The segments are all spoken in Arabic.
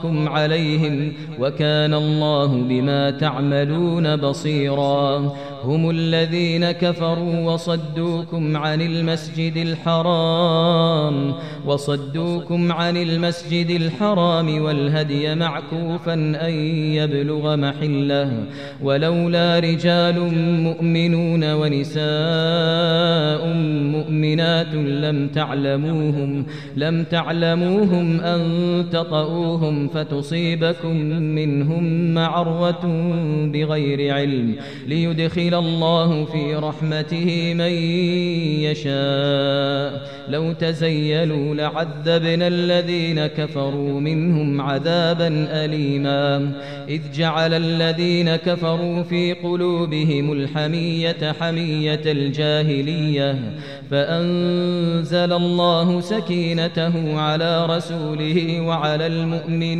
فضلكم عليهم وكان الله بما تعملون بصيرا. هم الذين كفروا وصدوكم عن المسجد الحرام وصدوكم عن المسجد الحرام والهدي معكوفا أن يبلغ محله. ولولا رجال مؤمنون ونساء مؤمنات لم تعلموهم لم تعلموهم أن تطؤوهم فتصيبكم منهم معروة بغير علم ليدخل الله في رحمته من يشاء. لو تزيلوا لعذبنا الذين كفروا منهم عذابا أليما. إذ جعل الذين كفروا في قلوبهم الحمية حمية الجاهلية. فأنزل الله سكينته على رسوله وعلى المؤمنين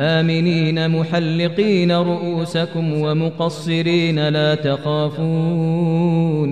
آمنين محلقين رؤوسكم ومقصرين لا تخافون